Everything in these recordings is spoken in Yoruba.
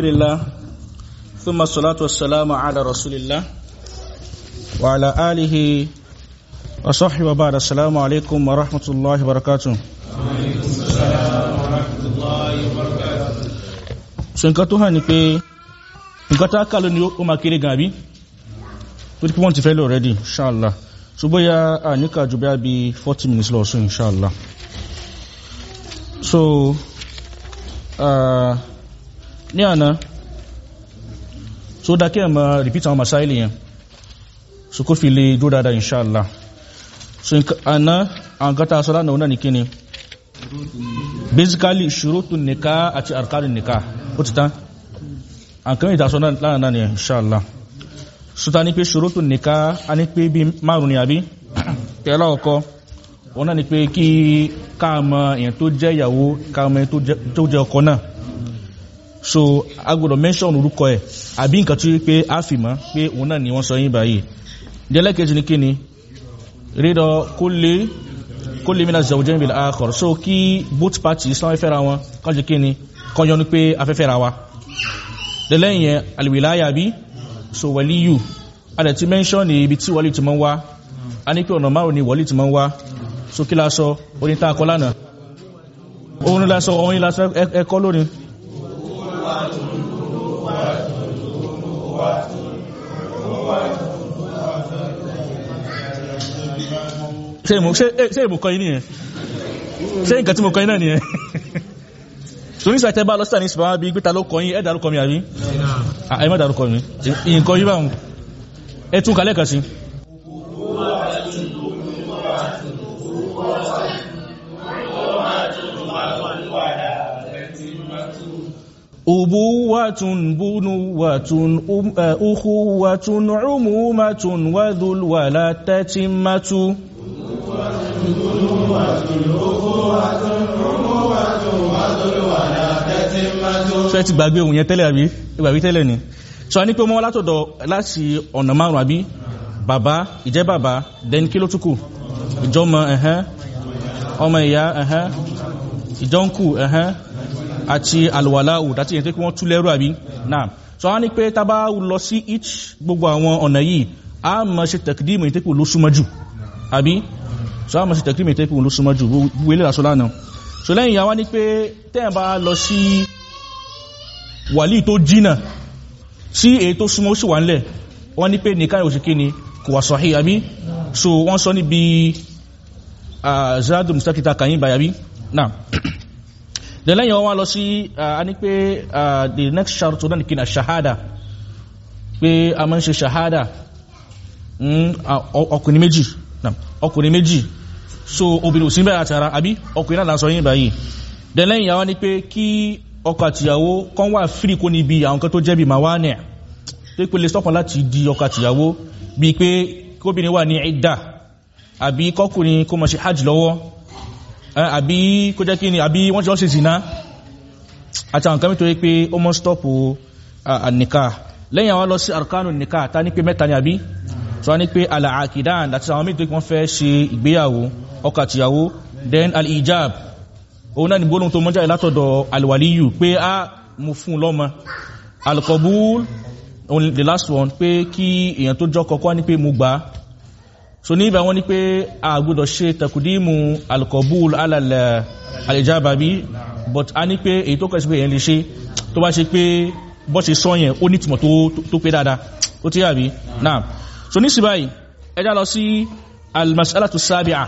لله ثم الصلاة والسلام على رسول الله وعلى آله وصحبه وبعد السلام عليكم ورحمة الله وبركاته so nǹkan tó hàn ní pé nǹkan tá kà lónìí ó máa kéré gan àbí tó dípé wọ́n ti fẹ́ lọ already inshallah so bóyá a níkà jù bá bí 40 minutes lọ sún inshallah so uh, ní àná. So dákẹ́ ẹ̀mọ́ repeat àwọn masáìlì yẹn. So kó fi lè dó dáadáa inṣáàlá so àná àwọn gata sọ́lá náà ní kíni basically ṣurutu nìká àti arkanu nìká ó ti tán. Àkàn ìdásọ́ láàárín ní inṣáàlá so ta ní pé ṣurutu nìká a ní pé bí márùn ní àbí? Tẹ́lá ọkọ wọn náà ni náà so a gbọ́dọ̀ mention orúkọ ẹ̀ àbí nǹkan tí pé a fi mọ́ pé òun náà ni wọ́n sọ yín báyìí. Jẹ́lẹ́kẹ̀ẹ́jì ní kíni? Rídọ̀ kó lè mìíràn zẹ̀wọ̀jẹ́ ìbìlẹ̀ àkọ̀rọ̀ so kí both parties náà fẹ́ra wọn kan jẹ́ kíni? Kan yọ ní pé afẹ́fẹ́ra wa. Lẹ́lẹ́yìn yẹn alìwìláyà bí? So wàlíyù a dẹ̀ ti mention ní ibi tí wàlí ti mọ́ wá. A ní pé ọ̀nà márùn ni wàlí ti mọ́ wá. So kí lásọ oníta akọ lánàá. Òun lásọ òun lásọ ẹkọ lónìí ṣe ìmùkọ́ yìí nìyẹn ṣe nǹkan tí mo kọ́ yìí náà nìyẹn so ní sàtẹ́ bá lọ́sítà ní ìsìnkú bí gbíta ló kọ́ yìí ẹ́ dárúkọ mi àrí ẹ má dárúkọ mi nǹkan yìí báhùn ẹ tún kalẹ́ kan sí أبوة بنوة أخوة عمومة وذو الولا تتمة ṣe ti gbàgbé ohun yẹn tẹ́lẹ̀ àbí? Ìgbàgbé tẹ́lẹ̀ ni. So a ní pé mọ́ látọ̀dọ̀ láti ọ̀nà márùn àbí? Bàbá ìjẹ́ bàbá then kí ló túkù ìjọmọ ẹ̀hẹ́ ọmọ ìyá ẹ̀hẹ́ ìjọ́nkù ẹ̀hẹ́ àti alwàláwù dáti yẹn tó kí wọ́n tú lẹ́rù àbí? Náà so wọ́n ní pé tàbá lọ sí each gbogbo àwọn ọ̀nà yìí a mọ̀ ṣe tẹ̀kìdìmù ìtẹ́kù ló súnmọ́ jù àbí so a mọ̀ ṣe tẹ̀kìdìmù ìtẹ́kù ló súnmọ́ jù gbogbo ilé ìrasọ lánàá. So lẹ́yìn ìyá wá ní pé tẹ́yìn bá lọ sí wàlí tó jìnnà sí èyí tó súnmọ́ sí wà ńlẹ̀ wọ́n ní pé nìkan ìwòsì kí ni kò wà sọ̀hí àbí? So wọ́n sọ níbi zadu mustakita kàyín bàyàbí náà the lẹ́yìn wọn wá lọ sí a ní pé the next shart náà nìkí na shahada. Pé a máa ń ṣe shahada ọkùnrin méjì ọkùnrin méjì. So obìnrin ò sí bẹ̀rẹ̀ àtàrà àbí? Ọkùnrin náà lásọ yìí báyìí. The lẹ́yìn wá ní pé kí ọkọ àtìyàwó kan wà fírí kó níbi àwọn kan tó jẹ́ bí mawane tó pé lè sọ́kàn láti di ọkọ àtìyàwó bíi pé kóbìnrin wà ní ìdá àbí kọkùnrin kó mọ̀ ṣe hajj lọ́wọ́. Àbí kó jẹ́ kí ni àbí wọ́n ti lọ́ ṣe zina. Àti àwọn kan nítorí pé ó mọ́ stọ́pù àníká lẹ́yìn àwọn lọ sí arkanu nìká ta ní pé mẹ́ta ni àbí tó ní pé alaakidan àti àwọn méjì wọ́n fẹ́ ṣe ìgbéyàwó ọkọ àtìyàwó then al-ijab. Òun náà ni gbóhùn tó mọ́jà látọ̀dọ̀ alwaliyu pé a mú fún lọ́mọ. Alkobul the last one pé kí èèyàn tó jọ kọ́kọ́ ní pé mo gbà so ní ibà wọ́n ní pé a gbọ́dọ̀ ṣe takudimu alkobul alàlẹ̀ alìjábà bí but a ní pé èyí tó kọ̀ sí pé èyàn lè ṣe tó bá ṣe pé bọ́ ṣe sọ yẹn ó ní tìmọ̀ tó pé dáadáa. Ó tí yàbí náà so ní sí báyìí ẹjá lọ sí almasalatu sábíà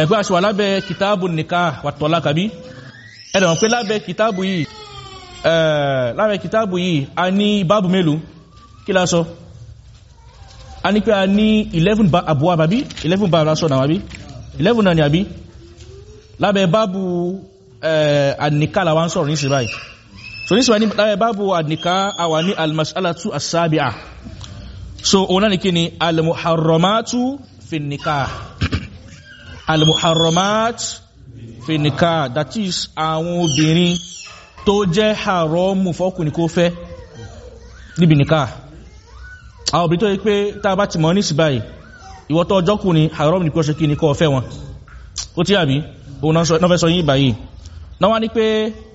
ẹgbẹ́ àṣìwà lábẹ́ kìtàbù nìka wàtọ̀lá kàbí ẹ̀dọ̀n pé lábẹ́ kìtàbù yìí lábẹ́ kìtàbù yìí a ní báàbù mélòó? Kí lásọ a ní pé a ní 11 àbúwà bàbí 11 báàbù lásọ náà wàbí 11 náà ni àbí? Lábẹ́ báàbù àníká làwọn sọ̀rọ̀ ní síbáyì so ní síbáyì lábẹ́ báàbù àníká àwà ní almasalatu asábíà so òun náà ni ni fi nikah. Almuharramat fi nikah. That is àwọn obìnrin tó jẹ́ haramu fọ́kùnrin kó fẹ́ níbi nikah. Àwọn obìnrin tó yẹ pé tá a bá ti mọ̀ ní síbáyì ìwọ́tọ̀ ọjọ́kùnrin haramu ní kó ṣe kí ni kó fẹ́ wọn. Ó tí àbí òun náà fẹ́ sọ yí báyìí. Náà wá ní pé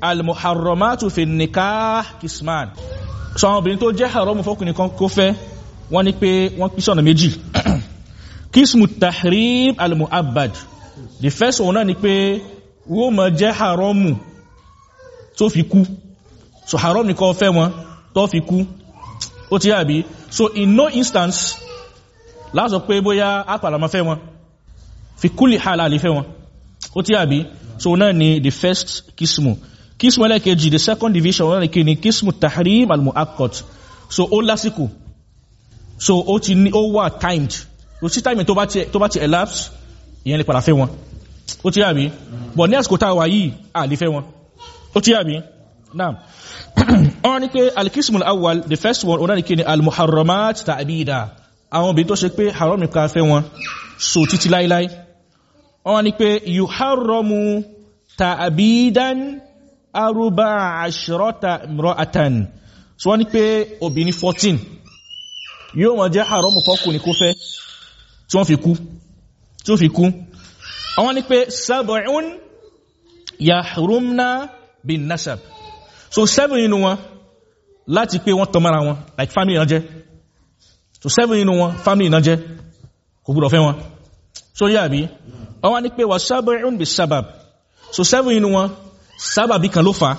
almuharramatu fi nikah kisman. So àwọn obìnrin tó jẹ́ haramu fọ́kùnrin kó fẹ́ wọ́n ní pé wọ́n pín sọ̀nà méjì. Kismu tahrim almu'abbad. The first one náà ni pé wọ́n mọ̀ jẹ́ haramu tó fi kú. So haram nìkan fẹ́ wọn tó fi kú. Ó ti yàbí so in no instance lásọ pé bóyá apàlàmọ́ fẹ́ wọn. Fi kúlì halali fẹ́ wọn. Ó ti yàbí so náà ni the first kismu kismu ẹlẹ́kejì the second division náà ni kí ni? Kismu tahrim al-mu'akkad. So ó lásìkò so ó ti ní ó wà timed. So sí time tó bá ti tó bá ti elapse ìyẹn lè padà fẹ́ wọn. Ó ti yàbí but ní àsìkò táwà yìí à lè fẹ́ wọn. Ó ti yàbí náà wọ́n ní pé al-kismu al-awwal the first one ó náà ni al-muharramat ta'bida. Àwọn obìnrin tó ṣe pé haram ká fẹ́ wọn. So títí láíláí. Wọ́n ní pé yuharramu ta'bidan arúbá àṣírọ́ta mìíràn so wọ́n ní pé obìnrin 14 yóò wọ́n jẹ́ haram fọ́kùnrin kó fẹ́ tí wọ́n fi kú tí ó fi kú. Àwọn ní pé sab'un yahrumna bin nasab. So seven inú wọn láti pé wọ́n tọmọ́ra wọn like family náà jẹ́. So seven inú wọn family náà jẹ́. Kò gbúdọ̀ fẹ́ wọn. So yà bí àwọn ní pé wà sab'un bis sabab. So seven inú wọn sábàbí kan ló fà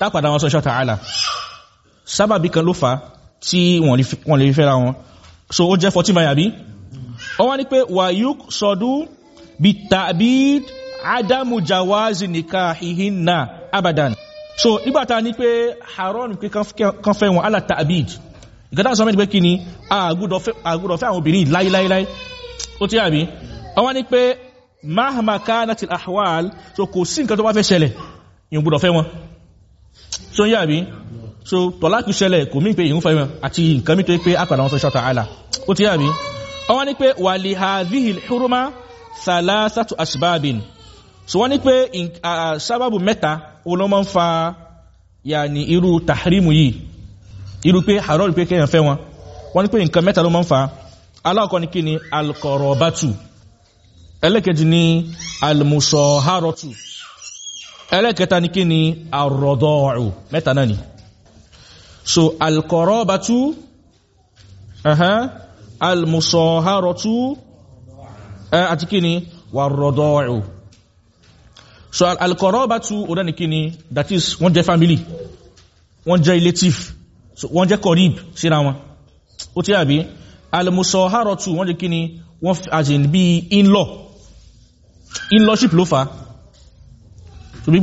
tápàdà wọn sọ ṣọ́ta àlà sábàbí kan ló fà tí wọ́n lè fẹ́ra wọn. So ó jẹ́ 14 báyà bí wọ́n wá ní pé wà yúk sọdú bí tàbí ádámù jawazi nikahihinna abadan. So nígbàtà ní pé haron pé kan fẹ́ wọn ala ta'bid. Ìkẹta sọ mẹ́rin pé kí ni? Àgúdọ̀ fẹ́ àwọn obìnrin láíláíláí. Ó tí àbí? Wọ́n wá ní pé mahama kanatil ahwal so kò sí nǹkan tó bá fẹ́ ṣẹlẹ̀ fẹ́ wọn. So yàbí so tọ́láàkì ṣẹlẹ̀ kò mí pé yìí ń fẹ́ wọn àti nǹkan mi tó pé àpàdà wọn sọ ṣọ́ta àlà ó ti yàbí wọ́n ní pé wà lè ha zihil huruma salasatu asbabin. So wọ́n ní pé sábàbù mẹ́ta olómọ́ ń fa yàní irú tahrimu yìí. Irú pé haram pé kéèyàn fẹ́ wọn. Wọ́n ní pé nǹkan mẹ́ta ló mọ́ ń fa. Alákọ̀ọ́ ni kí ni? Alkọ̀rọ̀bátù ẹlẹ́kẹ̀jì ni almusoharotu ẹlẹ́kẹta ni kí ni? Arọ̀dọ́ọ̀rù mẹ́ta náà ni so alkọ̀rọ̀bátù ẹ̀hẹ́n almusoharotu àti kí ni warọ̀dọ́ọ̀rù so alkọ̀rọ̀bátù ọ̀dá ni kí ni that is wọ́n jẹ́ family wọ́n jẹ́ relative so wọ́n jẹ́ kọ̀ríb síra wọn. Ó tí àbí almusoharotu wọ́n jẹ́ kí ni wọ́n as in bí in-law. In-lawship ló fa so bí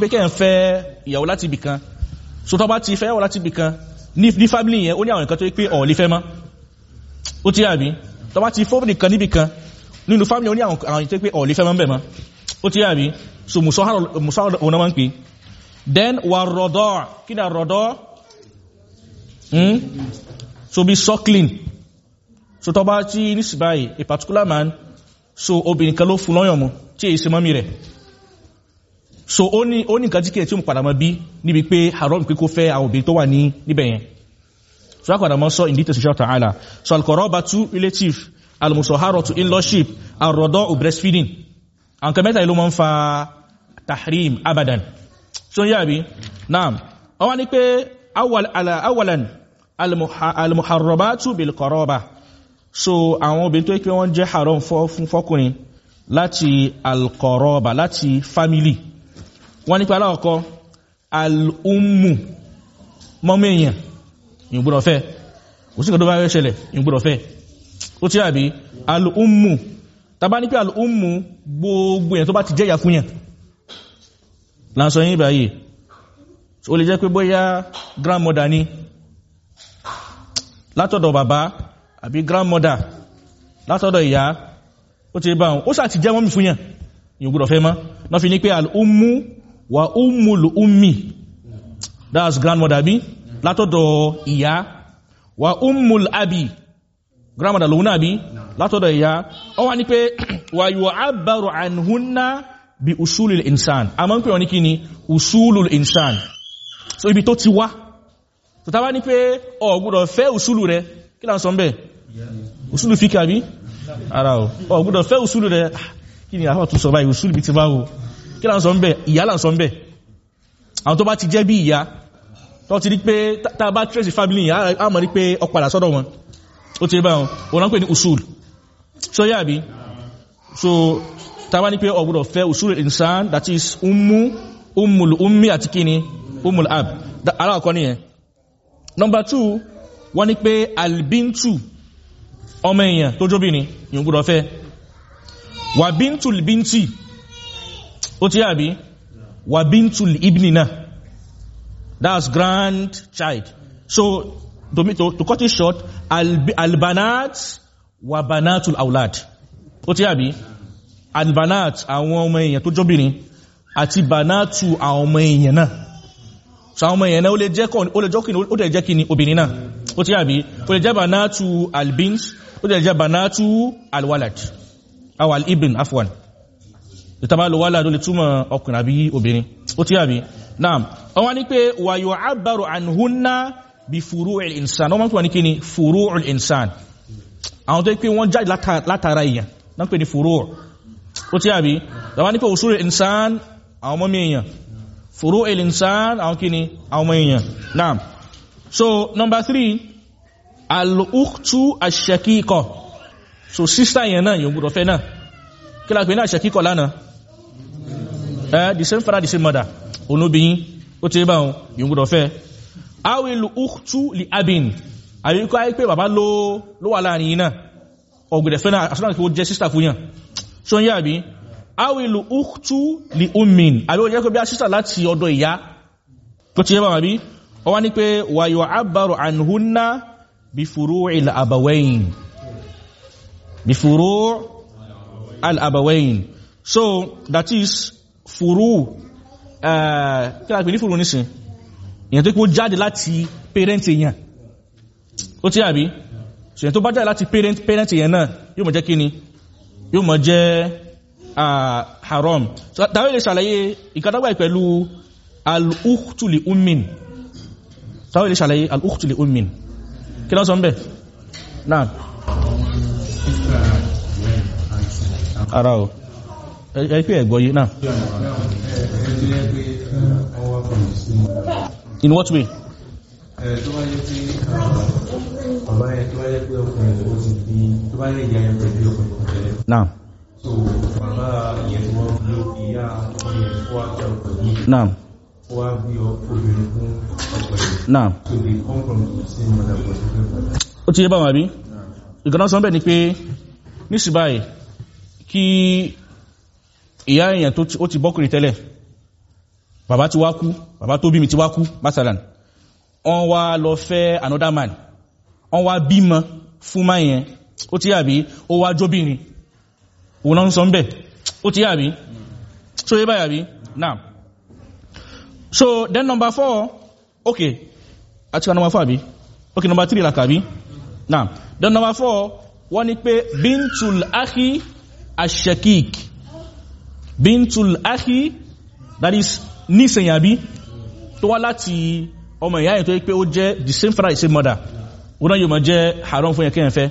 pé kẹ́ ń fẹ́ ìyàwó láti ibì kan so tọ́ bá ti fẹ́ ìyàwó láti ibì kan ní family yẹn ó ní àwọn nǹkan tó yí pé ọ̀ lè fẹ́ mọ́. Ó ti àbí? Tọ́ bá ti fọ́ nìkan níbì kan nínú family ó ní àwọn àwọn tó yí pé ọ̀ lè fẹ́ mọ́ bẹ̀ mọ́. Ó ti àbí? So musahara ọ̀nà máa ń pè then wà rọ̀dọ́ kí ni rọ̀dọ́? So bí suckling. So tọ́ bá tí ní sí báyìí a particular man so obìnrin kan ló fún lọ́yàn mú tí èyí sí mọ́mí so ó ní ó ní nǹkan jíkẹ̀ tí ó mú padà mọ́ bí níbi pé haram pé kó fẹ́ àwọn obìnrin tó wà ní níbẹ̀ yẹn. So a padà mọ́ sọ in details inshallah ta'ala. So alkọ̀rọ̀bà to relative almusaharo to in-lawship arọ̀dọ́ breastfeeding. Àwọn kan mẹ́ta ló mọ́ ń fa tahrim abadan. So ń yàbí naam. Wọ́n wá ní pé awalan almuharrabatu bilkọ̀rọ̀bà so àwọn obìnrin tó yẹ pé wọ́n jẹ́ haram fún fọ́kùnrin láti alkọ̀rọ̀bà láti family wọ́n nípa aláwọ̀kọ́ al'ummu. Mọ́mọ́ èèyàn ìgbùdọ̀ fẹ́. Òsìkò tó bá rẹ̀ ṣẹlẹ̀ ìgbùdọ̀ fẹ́. Ó tí àbí al'ummu. Tàbá ní pé al'ummu gbogbo èèyàn tó bá ti jẹ́ ìyà fún yàn. Láńsọ yìí báyìí. Ó lè grandmother ni. Látọ̀dọ̀ bàbá àbí grandmother látọ̀dọ̀ ìyá ó ti bá wọn. Ó sàti jẹ́ mọ́mí fún yàn. Yìí gbọ́dọ̀ fẹ́ mọ́. Náà fi ní pé al'ummu wa ummul ummi. That's grandmother bí látọ̀dọ̀ ìyá. Wa ummul abi. Grandmother lòun náà bí látọ̀dọ̀ ìyá. Ó wá ní pé wa yu'abbaru anhunna bí usulul insan. A máa ń pè wọn ní kí ni usulul insan. So ibi tó ti wá. So ta bá ní pé ó gbọ́dọ̀ fẹ́ usulu rẹ kí láń sọ mbẹ̀ usulu fíkà bí ara ọ̀ ó gbọ́dọ̀ fẹ́ usulu rẹ. Kí ni àwọn tún sọ usulu bí ti bá wo kí là ń sọ ń bẹ̀? Ìyá là ń sọ ń bẹ̀. Àwọn tó bá ti jẹ́ bí ìyá tó ti rí pé tá a bá trace family á mọ̀ rí pé ọ padà sọ́dọ̀ wọn. Ó ti rí báwọn ń pè ní usul. So yá bí so tá a bá ní pé ọgbọ́dọ̀ fẹ́ usul insan that is ummu ummul ummi àti kíni ummul ab. Aláàkọ́ nìyẹn. Number two wọ́n ní pé albintu ọmọ èèyàn tó jóbìnrin yìí gbọ́dọ̀ fẹ́. Wà bínti ó ti yàbí wà bíntu ibni that's grandchild so to, to, to cut it short alb, albanat wà banatul aulad ó ti yàbí albanat àwọn tó àti banatu àwọn ọmọ èèyàn náà. So àwọn ọmọ èèyàn náà ó lè jẹ́ kí ni obìnrin náà. Ó ti yàbí ó lè jẹ́ banatu ó lè jẹ́ alwalad aw al-ibn afwan ìtàbá lọ wálà ló lè túmọ̀ ọkùnrin àbí obìnrin. Ó tí àbí náà wọ́n ní pé wà yóò àbárò àhúnná bí fúrú il-insan wọ́n mọ́ ní kí ni fúrú il-insan àwọn tó pé wọ́n jáde látara èèyàn náà pé ní fúrú ó tí àbí wọ́n ní pé usul il-insan àwọn mọ́mí èèyàn. Fúrú il-insan àwọn kí ni àwọn mọ́ èèyàn. Náà so number three ash-shaqiqa. So sister yẹn náà yóò gbọdọ̀ fẹ́ náà. Kí la pè ní àṣẹkíkọ̀ lánàá ẹ́ the same father the same mother. Onóbìyín ó ti bá wọn yóò gbọdọ̀ fẹ́. Awilu ukhtu li abin? Àyíkọ́ ayé pé bàbá ló wà láàárín náà. Ọ̀gbẹ̀dẹ̀ fẹ́ náà àṣọ́nà kí ó jẹ́ sister fún yàn. Ṣó ń yá àbí? Awilu ukhtu li ummin? Àbí ó jẹ́ pé bí a sister láti ọ̀dọ̀ ìyá? Tó ti bá wọn àbí? Ọ wá ní pé wàyọ̀ abaru anhunna bí furu'il abawain bifuru al-abawain so that is furu kí la pè ní furu nísìn? Èyàn tó kí ó jáde láti parent èyàn ó tí àbí so èyàn tó bá jáde láti parent èyàn náà yóò mọ̀ jẹ́ kí ni? Yóò mọ̀ jẹ́ haram. Tàbí lè ṣàlàyé ìkàtàgbà pẹ̀lú al-ukhtuli ummin. Tàbí lè ṣàlàyé al-ukhtuli ummin. Kí lọ́sọ̀ ń bẹ̀? Náà ẹ pé ẹ̀gbọ́ yìí náà. In what way? Tó bá yẹ pé bá yẹ tó bá ìyá èèyàn tó ti bọ́kùnrin tẹ́lẹ̀. Bàbá ti wá kú bàbá tó bí mi ti wá kú masalan. Wọ́n wá lọ fẹ́ another man. Wọ́n wá bímọ fún máa yẹn. Ó ti yàbí ó wá jóbìnrin òun náà ń sọ ń bẹ̀ ó ti yàbí. So yé báyà bí now so then number four. Okay àti number four àbí? Okay number three làkàbí now then number four. Wọ́n ní pé bintul ahi ashakik bintul ahi that is nísìnyàbí tó wá láti ọmọ ìyá tó yí pé ó jẹ́ the same father the same mother. Wọ́n náà yóò mọ̀ jẹ́ haram fún yẹn fẹ́.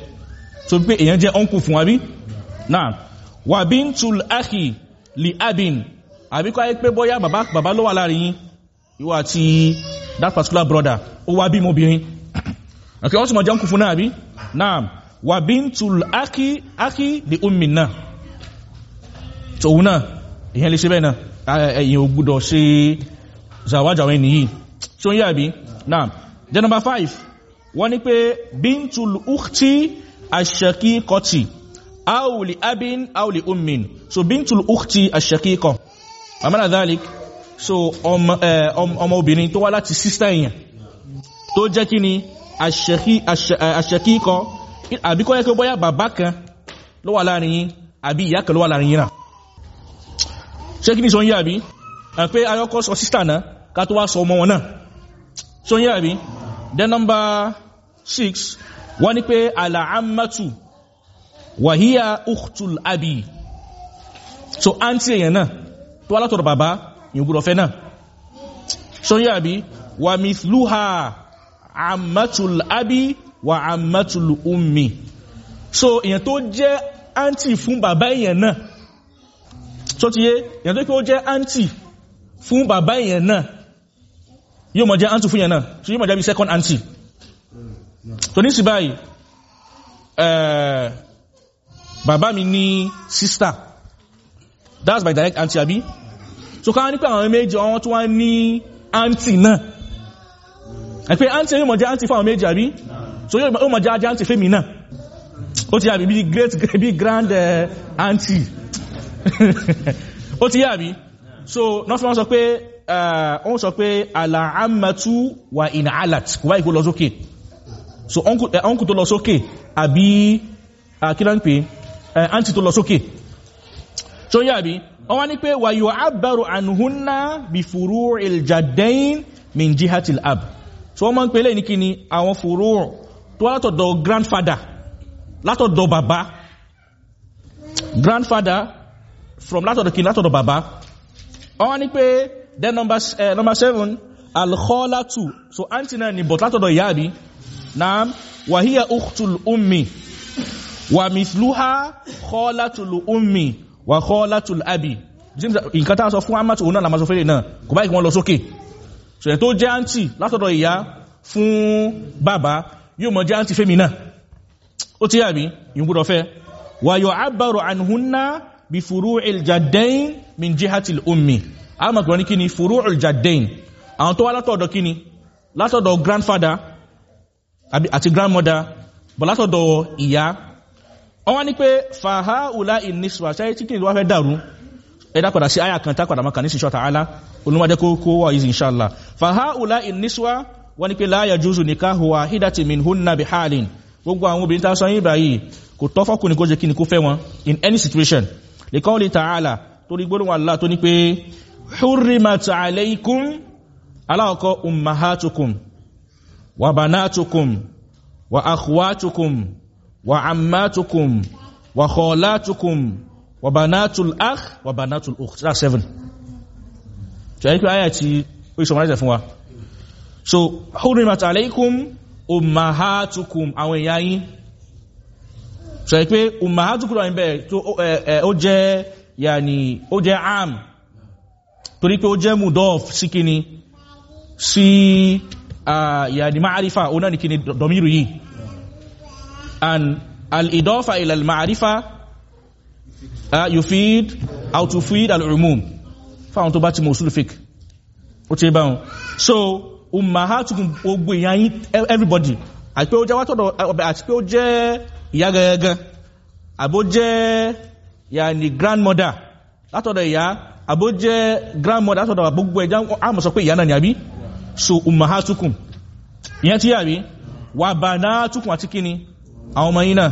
So pé èyàn jẹ́ uncle fún àbí náà wà bintul ahi li abin. Àbí kọ́ ayé pé bóyá bàbá bàbá ló wà láàárín yín ìwọ àti that particular brother ó wá bí mobìnrin okay wọ́n sì mọ̀ jẹ́ uncle fún náà àbí? Náà wà bintul ahi ahi li ummin náà. So náà èyàn lè ṣe bẹ́ẹ̀ náà. Ẹ̀yìn ò gbúdọ̀ ṣe zawaja wọn nìyí so yí àbí? Náà then number five wọ́n ní pé bintul ukhti ash-shaqiqati aw li abin aw li ummin. So bintul ukhti ash-shaqiqa. Amana dhalik so ọmọ obìnrin tó wá láti sister èèyàn tó jẹ́ kí ni ash-shaqiqa. Àbí kọ́ yẹ kí bóyá bàbá kan ló wà láàárín yín àbí ìyá kan ló wà láàárín yín náà ṣé kí ni sọ ń yá àbí pé ayọ́kọ́ sọ sísà náà ká tó wá sọ ọmọ wọn náà. Sọ ń àbí then number six wọ́n ní pé ala'ammatu wàhíyà ukhtul abi. So àǹtí èèyàn náà tó wá látọ̀rọ̀ bàbá ìgbùdọ̀fẹ́ náà. Sọ ń yá àbí wà mithluha ammatul abi wà ammatul ummi. So èèyàn tó jẹ́ àǹtí fún bàbá èèyàn náà tó ti yé? Èyàn tó pé ó jẹ́ àǹtì fún bàbá èèyàn náà. Yóò mọ̀ jẹ́ àǹtì fún èèyàn náà. So yóò mọ̀ jẹ́ bí second àǹtì tó ní sí báyìí eh, bàbá mi ní sister. That's my direct aunty àbí? So ká ní pé àwọn méjì àwọn tó wá ní aunty náà. Ẹ pé aunty yóò mọ̀ jẹ́ aunty fún àwọn méjì àbí? So yóò mọ̀ jẹ́ ajá aunty fẹ́mi náà. Ó ti yàbí bí great bí grand uh, aunty ó ti yàbí so náà fi wọ́n sọ pé wọ́n sọ pé ala'amatu wa in alat. Kò báyìí kó lọ sókè. So uncle tó lọ sókè àbí kílá ń pè aunty tó lọ sókè. So yàbí wọ́n wá ní pé wà yóò àbárò ànúhúnná bí fúrú ìljàdẹ́yìn min jihatil ab. So wọ́n máa ń pè lẹ́yìn kí ni? Àwọn fúrú tó wá látọ̀dọ̀ grandfather látọ̀dọ̀ bàbá. Grandfather from látọ̀dọ̀ kí látọ̀dọ̀ bàbá. Wọ́n ní pé then number, uh, number seven alkholatu so aunty náà ni but látọ̀dọ̀ ìyá àbí naam wàhíyà ukhtul ummi. Wa mithluha kholatul ummi wa kholatul abi. Nǹkan tá a sọ fún amatu òun náà la máa sọ fẹ́lẹ̀ náà. Kò so ẹ̀ tó jẹ́ aunty látọ̀dọ̀ ìyá fún bàbá yóò mọ̀ jẹ́ aunty fẹ́mi náà. Ó ti yàbí yìí gbọ́dọ̀ fẹ́. Wà yọ àbárò ànúhúnná bí fúrú ìljàdẹ́yìn min jihatil ummi. A mọ̀ pẹ̀lú kí ni fúrú ìljàdẹ́yìn àwọn tó wá látọ̀dọ̀ kí ni látọ̀dọ̀ grandfather àti grandmother bọ̀ látọ̀dọ̀ ìyá. Wọ́n wá ní pé fàhá ùlá ìnísùwà ṣáyé tí ni wọ́n fẹ́ dàrú? Ẹ̀dá padà sí àyà kan tá padà maka ní sí ṣọ́ta alá olùmọ́jẹ́ kó kó wà yìí inṣàlá fàhá ùlá ìnísùwà wọ́n ní pé láyà jùzù ní káhùwà hídàtì min hunna bi halin gbogbo àwọn obìnrin tá sọ yìí báyìí kò tọ́ fọ́kùnrin kó jẹ́ kí ni kó fẹ́ wọn in any situation lè tààlà torí gbóòrùn Allah tó ní pé hurrimat alaykum aláwọ̀kọ́ ummahatukum wa banatukum wa akhwatukum wa ammatukum wa khalatukum wa banatul akh wa banatul ukht. That's seven. So ẹni pé ayà tí ó ìṣọ̀mọ́lẹ́sẹ̀ fún wa. So hurrimat alaykum ummahatukum. Àwọn èèyàn yín ẹ pé ummahatukum àwọn ìbẹ̀ tó ó jẹ́ yàní ó jẹ́ am. Torí pé ó jẹ́ mudof sí kíni sí yàní ma'arifa ó náà ní kíni domiru yìí. And al-idofa ila al-ma'arifa yufid aw tufid al-umum. Fáwọn tó bá ti mọ̀ usul fiqh ó ti báwọn so ummahatukum gbogbo yín everybody àti pé ó jẹ́ wátọ̀dọ̀ àti pé ó jẹ́ ìyá gẹ́gẹ́ àbó jẹ́ yàní grandmother. Látọ̀dọ̀ ìyá àbó jẹ́ grandmother látọ̀dọ̀ gbogbo ẹ̀já àmọ̀ sọ pé ìyá náà ni àbí? So ummahatukum. Ìyẹn tí yàrí wà banatukum àti kíni? Àwọn ọmọ yín náà.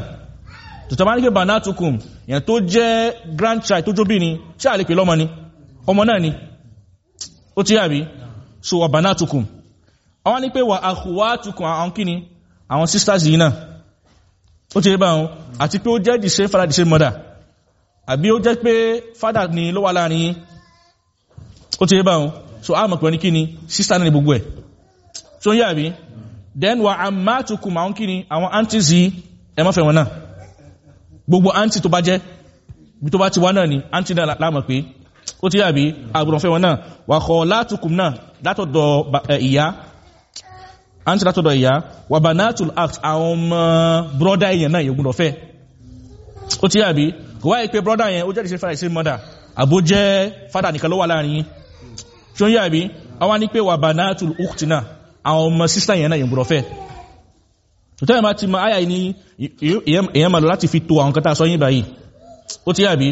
Tòtò bá ní pé banatukum ìyẹn tó jẹ́ grandchild tó jóbi ni ṣé àlè pè lọ́mọ ni? Ọmọ náà ni. Ó ti yàrí so wà banatukum. Àwọn ní pé wà akhwatukum àwọn kíni? Àwọn sisters yìí náà ó ti rí bá wọn àti pé ó jẹ́ the same father the same mother. Àbí ó jẹ́ pé father ni ló wà láàárín yín? Ó ti rí bá wọn so a mọ̀ pẹ̀lú ní kíni sister ni gbogbo ẹ̀. So ń yà bí then wà ammatukum àwọn kíni àwọn aunties yìí ẹ má fẹ́ wọn náà. Gbogbo auntie tó bá jẹ́ bí tó bá ti wá náà ni auntie náà láàmọ̀ pé. Ó ti yà bí àbùrọ̀ fẹ́ wọn náà. Wà khalatukum náà látọ̀dọ̀ ìyá àǹtí látọ̀dọ̀ ìyá wà banatul act àwọn ọmọ brọ́dá èèyàn náà yóò gbọ́dọ̀ fẹ́. Ó ti yàbí kò wáyé pé brọ́dá yẹn ó jẹ́ ìṣẹ́ fàdà ìṣẹ́ mọ́dà àbó jẹ́ fàdà nìkan ló wà láàárín yín. Tí ó yàbí àwọn ní pé wà banatul act náà àwọn ọmọ sísá yẹn náà yóò gbọ́dọ̀ fẹ́. Tó tẹ́lẹ̀ ti mọ àyà ní èèyàn máa láti fi to àwọn kẹta sọ yín báyìí. Ó ti yàbí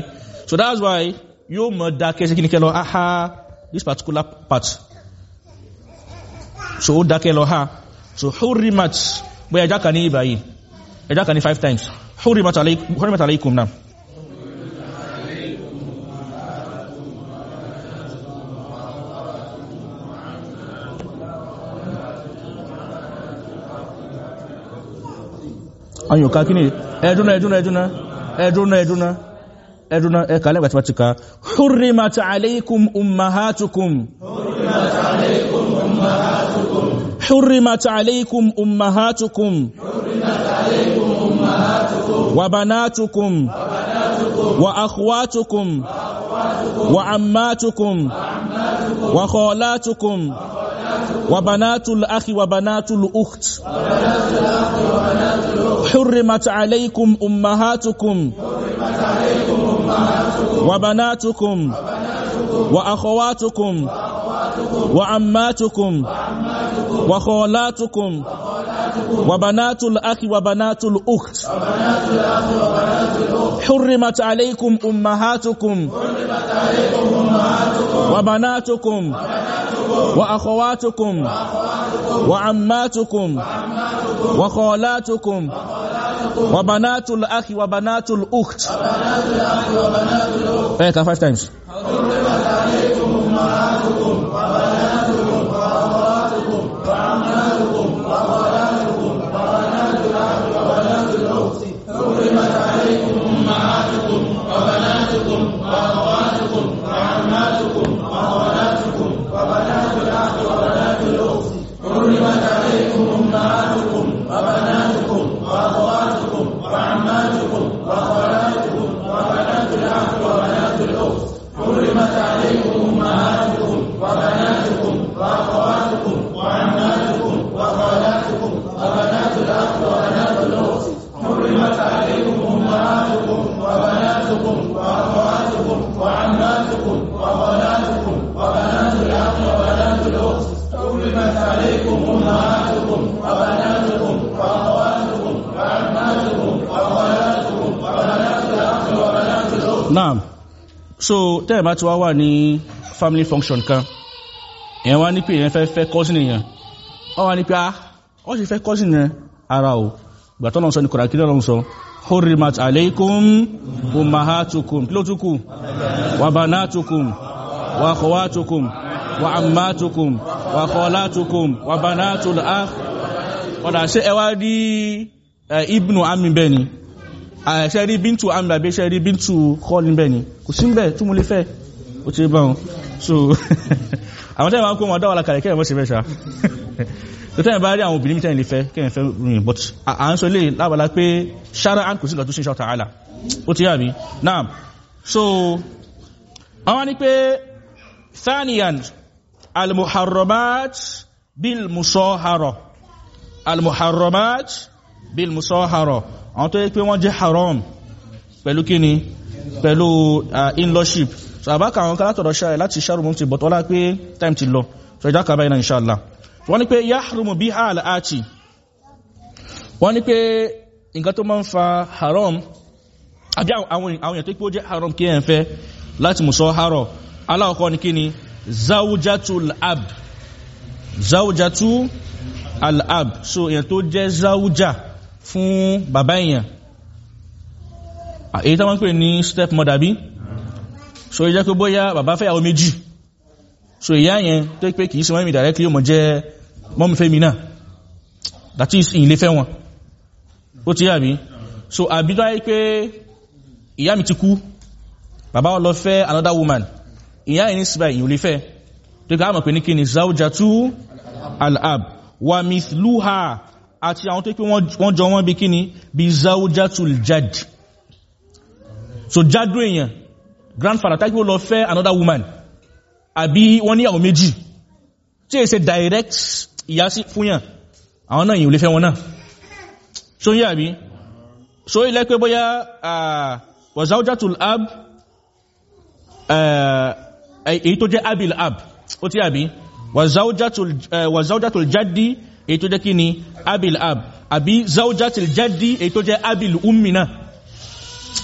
so that's why yóò mọ dá kẹsẹ́ kí ni aha this particular part. So ó dákẹ́ lọ ha so hurrimat. Bóyá ẹjá kan ní ẹjá kan ní five times. Hurrimat alaykum náà ayò ká kí ní ẹdúnà ẹdúnà ẹdúnà ẹdúnà ẹdúnà ẹdúnà ẹka lẹ́gbàá tí wọ́n ti ká hurrimat alaykum ummahatukum. Hurrimat alaykum ummahatukum حرمت عليكم أمهاتكم. وبناتكم. وأخواتكم. وعماتكم. وخالاتكم. وبنات الأخ وبنات الأخت. حرمت عليكم أمهاتكم. وبناتكم. وأخواتكم. وعماتكم. وخالاتكم وبنات الأخ وبنات الأخت حرمت عليكم أمهاتكم وبناتكم وأخواتكم وعماتكم وخالاتكم وبنات الأخ وبنات الأخت Eh, five times. Naam. So, tẹ́ẹ̀ bá ti wá wà ní family function kan, èèyàn wá ní pé èèyàn fẹ́ fẹ́ cousin èèyàn. Wọ́n wá ní pé, ah, wọ́n sì fẹ́ cousin yẹn ara o. Ìgbà tọ́nà sọ ní Kùrà kí lọ́rọ̀ sọ. Hurrimat alaykum ummahatukum. Kí ló tún kù? Wa banatukum. Wa akhawatukum. Wa ammatukum. Wa khalatukum. Wa banatul akh. Ọ̀dà ṣé ẹ wá rí ibnu ami bẹ́ẹ̀ ni? Àṣẹ rí bíntù àmì àbí ṣe rí bíntù kọ́lì bẹ́ẹ̀ ni? Kò sí bẹ́ẹ̀ tí mo lè fẹ́ ó ti bá wọn. So àwọn tẹ́lẹ̀ máa ń kó wọn dáwà lákàrẹ̀ kẹ́yẹ̀ mọ́ sí fẹ́ṣà tó tẹ́lẹ̀ bá rí àwọn obìnrin tẹ́lẹ̀ lè fẹ́ kẹ́yẹ̀ fẹ́ rìn but à ń sọ lè lábàlá pé ṣára àn kò sí nǹkan tó ṣe ṣọ́ta àlà ó ti yàbí náà so àwọn ni pé thaniyan almuharramat bil musahara almuharramat bil musahara àwọn tó yẹ pé wọ́n jẹ́ haram pẹ̀lú kíni? Pẹ̀lú in-lawship. So àbákà àwọn kálátọ̀dọ̀ ṣáà láti ṣàrùmù ti bọ̀tọ́ lá pé time ti lọ. So ìjá kàbá iná inṣàlá wọ́n ní pé yahrumu bí ha al'achi wọ́n ní pé nǹkan tó máa ń fa haram àbí àwọn èèyàn tó pé ó jẹ́ haram kí ẹ̀ fẹ́ láti mú sọ harọ aláwọ̀kọ́ ní kíni? Zawjatu al-ab so èèyàn tó jẹ́ zawja fún bàbá èèyàn. Èyí tó wọ́n pè ní step mother bí so ìjẹ́ pé bóyá bàbá fẹ́ àwọn méjì. So ìyá yẹn tó pé kìí sí mi directly mọ̀ jẹ́ mọ́mí fẹ́ mi náà. That is ìlé fẹ́ wọn. Ó ti yàbí so àbí tó pé ìyá mi ti kú bàbá wọn lọ fẹ́ another woman. Ìyá yẹn ní síbà ìyìn olè fẹ́. Tó ká mọ̀ pé ní kí ni zawjatu al-ab wa mithluha àti àwọn tó pé wọ́n jọ wọ́n bí kíni bí zawjatul jad. So jadu èèyàn grandfather tàbí ó lọ fẹ́ another woman àbí wọ́n ní àwọn méjì. Tí è ṣe direct ìyá sí fúnyàn àwọn náà yìí wọn náà. So yí àbí? So ilẹ̀ pé bóyá wa zawjatul ab èyí tó jẹ́ abil ab. Ó tí àbí? Wa zawjatul jaddi èyí tó jẹ́ kí ni abil ab. Àbí zawjatil jaddi èyí tó jẹ́ abil ummi náà.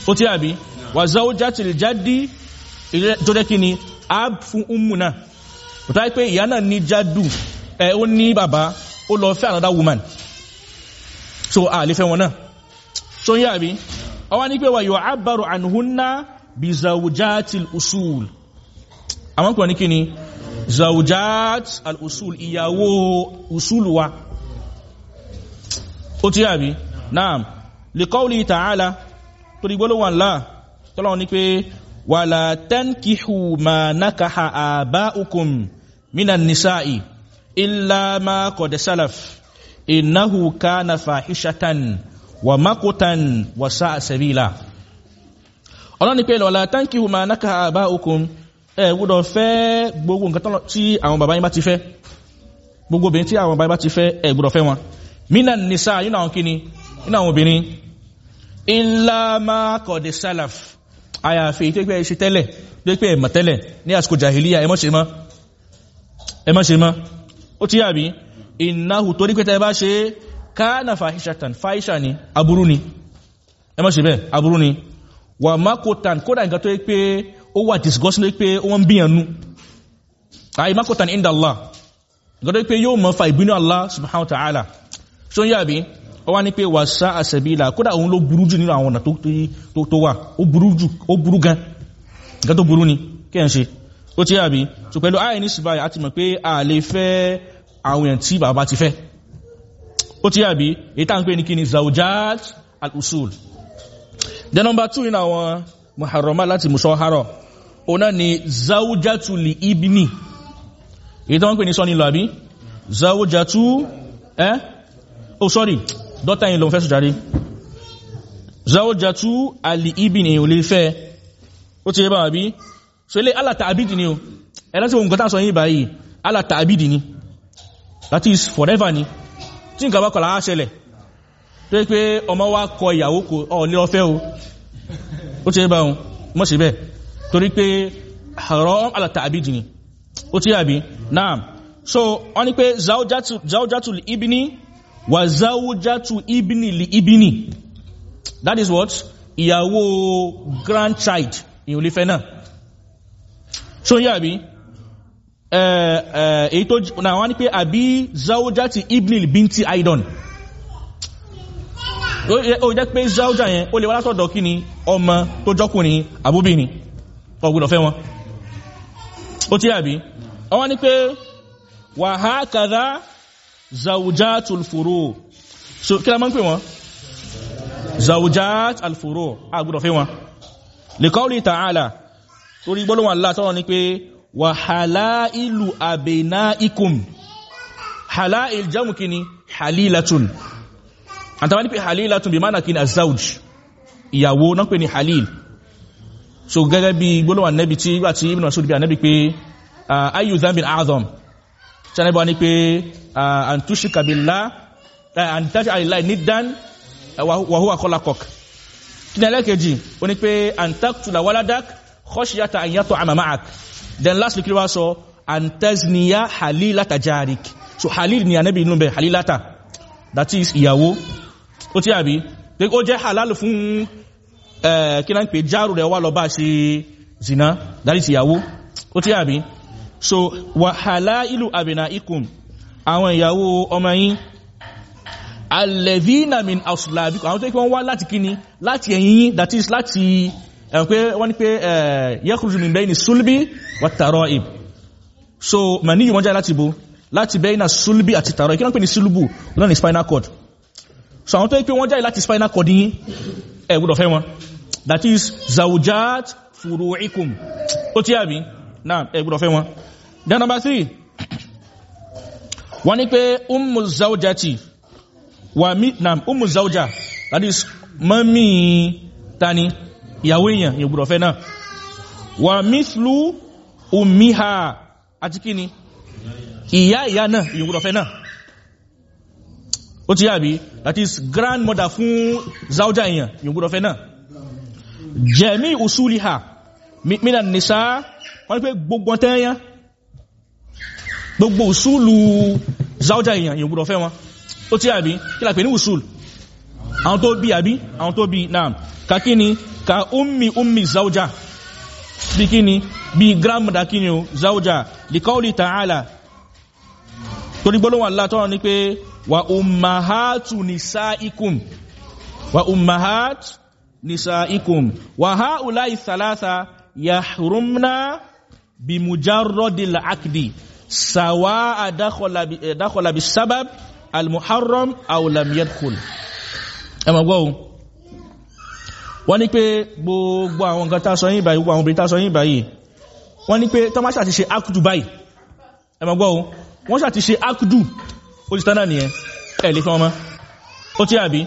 Ó tí àbí? Wà zawjatil jaddi tó jẹ́ kí ni ab fún ummu náà. Ó tàí pé ìyá náà ní jaddu. Ẹ ó ní bàbá. Ó lọ fẹ́ another woman. So a lè fẹ́ wọn náà. So yí àbí? Ọwá ní pé wà yóò abbaru anhunna bí zawjatil usul. Àwọn kò ní kí ni zawjat al-usul ìyàwó usul wa. Ó tí àbí naam. Li qawli ta'ala tó dìgbò lówà ńlá tọ́lọ̀ ní pé wala tankihu ma nakaha aba'ukum minan nisa'i illa ma qad salaf. Innahu kana fahishatan wa makutan wa sa'a sabila. Ọlọ́ni pé tánkì hùmà náka àbá okùn ẹ gbọ́dọ̀ fẹ́ gbogbo nǹkan tí àwọn bàbá yín bá ti fẹ́. Gbogbo obìnrin tí àwọn bàbá yín bá ti fẹ́ ẹ gbọ́dọ̀ fẹ́ wọn. Mina nisa nínú àwọn kíni nínú àwọn obìnrin. Illa ma kọ̀dé salaf. Àyàfi tó pé ṣe tẹ́lẹ̀ tó pé ẹ̀mọ̀ tẹ́lẹ̀. Ní àsìkò jahiliya ẹ má ṣe mọ́. Ẹ má ṣe mọ́. Ó ti yàbí innahu torí pé tẹ́ bá ṣe kana fahishatan fahisha ni aburú ni. Ẹ má ṣe bẹ́ẹ̀ aburú ni. Wà makotan kódà nǹkan tó pé ó wà yẹ pé wọ́n bíyànú àyè makotan inda Allah. Yẹ pé yóò mọ̀ fa ìbínú Allah subhanahu wa ta'ala. Ṣó ń yàbí ó wá ní pé wà sá àṣẹ̀bílà kódà òun ló burú jù nínú àwọn ọ̀nà tó wà. Ó burú jù ó burú gan. Nǹkan tó burú ni. Kí ẹ̀ ń ṣe? Ó ti yàbí so pẹ̀lú àyè ní ṣùgbọ́n àti mọ̀ pé a lè fẹ́ àwọn èèyàn tí bàbá ti fẹ́. Ó ti yàbí èyí tá ń ní kí ni? Zawjat al-usul. The number two nínú àwọn muharrama láti musahara náà ni zawjatu li ibni. Èyí tó wọ́n pè ní sọ́ni lọ àbí? Zawjatu eh oh sorry. Dọ́tà yìí lọ fẹ́ sùjáde zawjatu ali ibni èyàn lè fẹ́. Ó ti yẹ bá wà bí so ilé alata abidi ni o. Ẹ̀lẹ́sí ohun tán sọ yìí báyìí. Alata abidi ni. That is forever ni. Tí nǹkan bá kọ̀lá ṣẹlẹ̀. Tó pé ọmọ wa kọ ìyàwó kò ọ̀ lè ọfẹ́ o. Ó ti bá wọn mọ́ sí bẹ́ẹ̀ torí pé haram alata abidi ni. Ó ti yà bí náà so wọ́n ni pé zawjatu li ibni wa zawjatu ibni li ibni that is what? Ìyàwó grandchild ìyàn olè fẹ́ náà. So yà bí èyí tó náà wọ́n ní pé àbí zawjati ibnil binti aidan ó jẹ́ pé zawja yẹn ó lè wá látọ̀dọ̀ kí ni? Ọmọ tó jọ́kùnrin àbúbìnrin ọgbùdọ̀ fẹ́ wọn. Ó tí àbí wọ́n ní pé wa hakadha zawjatul furu. So kí la máa ń pè wọ́n? Zawjat al-furu àgbùdọ̀ fẹ́ wọn. Li qawli ta'ala torí gbọ́lọ́wọ́n Allah tọ́rọ ní pé wà halailu abinaikum halail jamu kini halilatun. Àtàwọn ní pé halilatun bí mánà kini azauj ìyàwó náà pè ní halil so gẹ́gẹ́ bí gbọ́lọ́wọ́n nẹ́bi tí wà tí ibn Mas'ud bí a nẹ́bi pé ayu zambin azam. Tí a nẹ́bi wá ní pé an tushika billah an taj'ala lillahi niddan wa huwa khalaqak. Kí ni ẹlẹ́kẹ̀ẹ́jì ó ní pé waladak khashiyata an yat'ama ma'ak. Then lastly kí ló wá sọ? Antazniya halilata jarik. So halil ni anabi inú bẹ halilata. That is ìyàwó. Ó tí àbí ó jẹ́ halal fún kí náà ń pè jáàrù rẹ̀ wà lọ bá ṣe zina is ìyàwó. Ó tí àbí so wà halailu abinaikum àwọn ìyàwó ọmọ yín alladhina min aslabikum àwọn tó kí wọ́n wá láti kíni láti ẹ̀yìn that is láti pé wọ́n ní pé yakhruju min bayni sulbi wa tara'ib. So mani yìí wọ́n jáde láti bo láti bayna sulbi àti tara'ib. Kí wọ́n pè ní sulbu? Wọ́n ní spinal cord. So àwọn tó pé wọ́n jáde láti spinal cord yín ẹ gbọ́dọ̀ fẹ́ wọn. That is zawjat furu'ikum. Ó tí àbí náà ẹ gbọ́dọ̀ fẹ́ wọn. Then number three. Wọ́n ní pé ummu zawjati wa mi naam ummu zawja that is mami tani ìyàwó èèyàn gbọ́dọ̀ fẹ́ náà. Wà mithlu ummiha. Àti kí ni? Ìyá ìyá náà gbọ́dọ̀ fẹ́ náà ó ti yàbí that is grandmother fún zawja èèyàn èèyàn gbọ́dọ̀ fẹ́ náà. Jẹ̀mí usuliha mina nisa wọ́n pé gbogbo tẹ́yàn gbogbo usulu zawja èèyàn èèyàn gbọ́dọ̀ fẹ́ wọn. Ó ti yàbí kí la pè ní usul? Àwọn tó bí àbí? Àwọn tó bí náà kakini ka ummi ummi zawja bí kíni? Bí grandmother kíni o? Zawja li qawli ta'ala torí gbọ́lọ́wọ́ Allah tọ́rọ ní pé wa ummahatu nisaikum. Wa ummahat nisaikum. Wa ha'ula'i thalatha yahrumna bi mujarradil aqdi sawa'a dakhala bi bis sabab al muharram aw lam yadkhul. Ẹ ma gbọ́ wọ́n ní pé gbogbo àwọn nǹkan tá sọ yín báyìí gbogbo àwọn obìnrin tá sọ yín báyìí wọ́n ní pé tọ́máṣà ti ṣe akudu báyìí ẹ ma gbọ́ wọ́n ṣà ti ṣe akudu ó ti tánà nìyẹn. Ẹ lè fẹ́ ó ti àbí?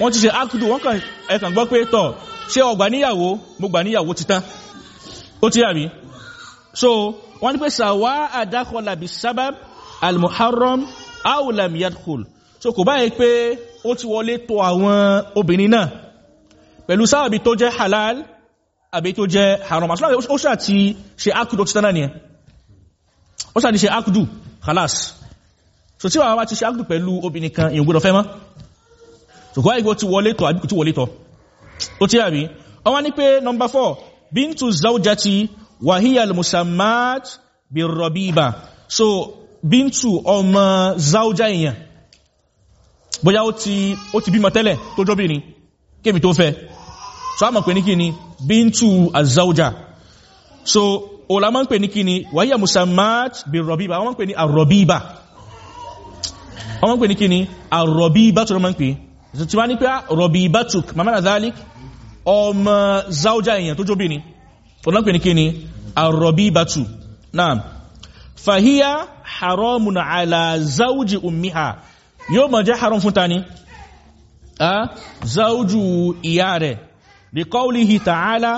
Wọ́n ti ṣe akudu wọ́n kàn ẹ̀kàn gbọ́ pé tọ̀ ṣé ọgbà níyàwó? Mo gbà níyàwó ti tán. Ó ti yàbí so wọ́n ní pé sàwá àdákọ̀lá bí sábàb almuharram aulam yadkhul. So kò báyìí pé ó ti wọlé tó àwọn obìnrin náà. Pẹ̀lú sábàbí tó jẹ́ halal àbí tó jẹ́ haram. Ó ṣà ti ṣe akudu ti tánà nìyẹn. Ó ṣà ti ṣe akudu halas so tí wàá wá ti ṣe akudu pẹ̀lú obìnrin kan ìyẹn gbọdọ̀ fẹ́ mọ́. So kò báyìí pé ó ti wọlé tó àbí kò ti wọlé tó ó ti yàbí wọ́n ní pé number four bintu zawjati wàhíyà musammat bí rọ̀bíbà so bintu ọmọ zawja èèyàn. Bóyá ó ti ó ti bímọ tẹ́lẹ̀ tó jọ́bìnrin kémi tó fẹ́. So a mọ̀ pé ní bintu azawja so òlà máa ń pè ní kí ni wàhíyà musammat bí rọ̀bíbà wọ́n máa ń pè ní àrọ̀bíbà wọ́n máa ń pè ní kí ni àrọ̀bíbà tó máa ń pè. Tí wọ́n ní pé rọ̀bíbà tuk mamana dhalik ọmọ zawja èèyàn tó jọ́bìnrin ọlọ́pẹ̀ ní kí ni arọ̀bíbatu náà fàhíyá haramun ala záújì ummiha. Yóò mọ̀ jẹ́ haram fún ta ni? A záújù ìyá rẹ̀. Bí kọ́ulihi ta'ala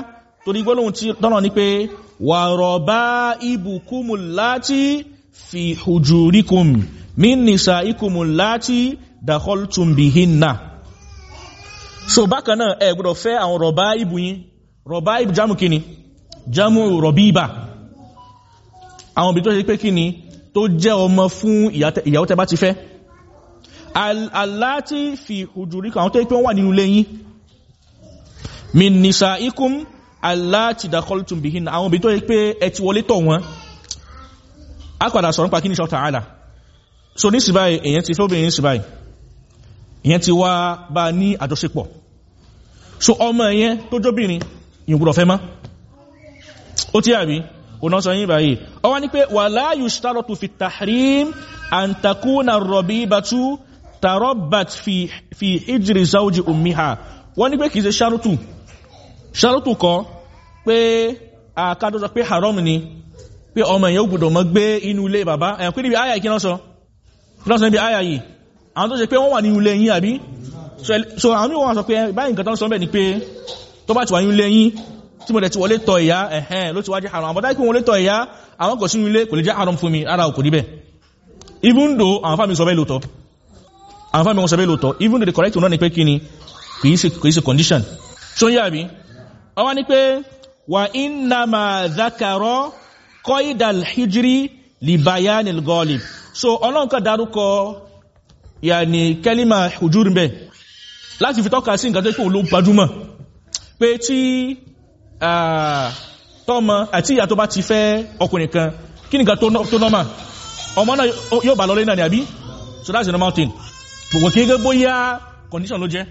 tó ní gbọ́lọ́hun tí tọ́nà ní pé láti fi hujurikum min nisa ikumu láti dakhaltum bihinna. So bákan náà ẹ gbọ́dọ̀ fẹ́ àwọn rọ̀bá ibù yín. Rọ̀bá ibù jámù kíni? Jámù rọ̀bíbà àwọn òbí tó ṣe pé kí ni tó jẹ́ ọmọ fún ìyàwó tẹ́ ti fẹ́. Aláti fi hujúrí àwọn tó pé wọ́n wà nínú lẹ́yìn min nisa ikum aláti dakhaltum bihin àwọn òbí tó ṣe pé ẹ ti wọlé tọ̀ wọn a padà sọ̀rọ̀ nípa kí ní ṣọ́ta àlà so ní síbáyì èyàn ti fẹ́ obìnrin ní síbáyì èyàn ti wá bá ní àjọṣepọ̀. So ọmọ ẹ̀yẹn tó jóbìnrin ìgbùrọ̀ fẹ́ mọ́. Ó tí àbí ọ̀nà sọ yìí báyìí. Ọ wá ní pé wà láàyù ṣtàrọ̀tù fi tàhírím an takuna rọ̀bí bàtú tàrọ̀bàt fi hijri záújì ummiha. Wọ́n ní pé kìí ṣe ṣàrùtù ṣàrùtù kọ pé àkádọ́sọ pé haram ni pé ọmọ èèyàn gbọdọ̀ mọ́ gbé inú ilé bàbá. Ẹ̀yàn pé níbi àyà kí náà sọ? Kí náà sọ níbi àyà yìí? Àwọn tó ṣe pé wọ́n wà nínú ilé yín àbí? So àwọn mí wọ́n sọ pé báyìí nǹkan tó ń sọ bẹ́ẹ̀ ni pé tó bá ti wà nínú ilé yín tí mo dẹ̀ ti wọlé tọ ìyá ẹ̀hẹ́n ló ti wájẹ́ haram. Àbọ̀dá ikú wọlé tọ ìyá àwọn kò sínú ilé kò lè jẹ́ haram fún mi ara kò rí bẹ́ẹ̀. Even though àwọn fámi sọ bẹ́ẹ̀ lóòtọ́ àwọn fámi wọn sọ bẹ́ẹ̀ lóòtọ́ even though the correct one ni pé kí ni ṣe kìí ṣe condition. Ṣó ń wọ́n ní pé wà iná ma zakarọ́ kọ́ìdàl hijri libayanil gọ́ọ̀lì so ọlọ́run kan dárúkọ yàní kẹ́límà hujur bẹ́ẹ̀ láti fi tọ́ka sí nǹkan tó òun ló gbajúmọ̀. Pé tí tọ́mọ àti ìyá tó bá ti fẹ́ ọkùnrin kan kí nìkan tó nọ́mà? Ọmọ náà yóò bá lọlé náà ni àbí? So that's the normal thing. Gbogbo kí gẹ́gbó yá condition ló jẹ́.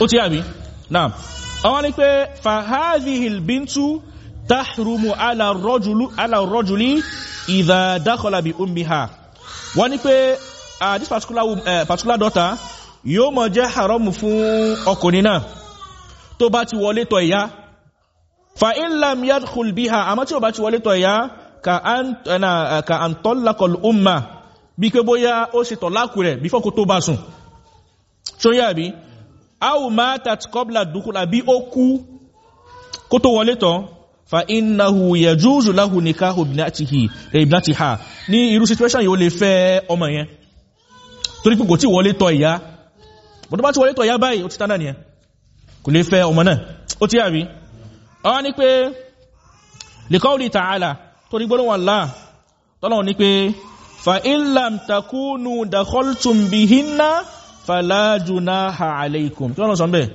Ó ti àbí? Náà àwọn ni pé fahadhihil bintu tahrumu ala rọ́jùlí idha dakhala bi ummiha. Wọ́n ni pé this particular, uh, particular daughter yóò mọ̀ jẹ́ haramu fún ọkùnrin náà. Tó bá ti wọlé tọ̀ ìyá fa in lam yadkhul biha. Àmọ́ tí ó bá ti wọlé tọ̀ ìyá ka an na ka an tallaqal umma bí pé bóyá ó ṣe tọ̀láàkù rẹ̀ bí fọ́kú tó bá sùn. Ṣó bí aw matat qabla dukhul ó kú kó tó wọlé tọ̀ fa innahu yajuzu lahu nikahu ibnatihi ibnatiha. Ní irú situation yìí ó lè fẹ́ ọmọ yẹn. Torí pé kò tí wọlé tọ̀ ìyá. Bọ́dọ̀ bá ti wọlé tọ̀ ìyá báyìí ó ti tán náà nìyẹn. Kò lè fẹ́ ọmọ náà. Ó tí àbí? Ọwá ní pé tààlà tó ní gbọ́nà wọ́n láà tọ́lọ̀ ní pé fa illam takunu dakhaltum bihinna falajuna ha alaykum. Tí wọ́n sọ bẹ́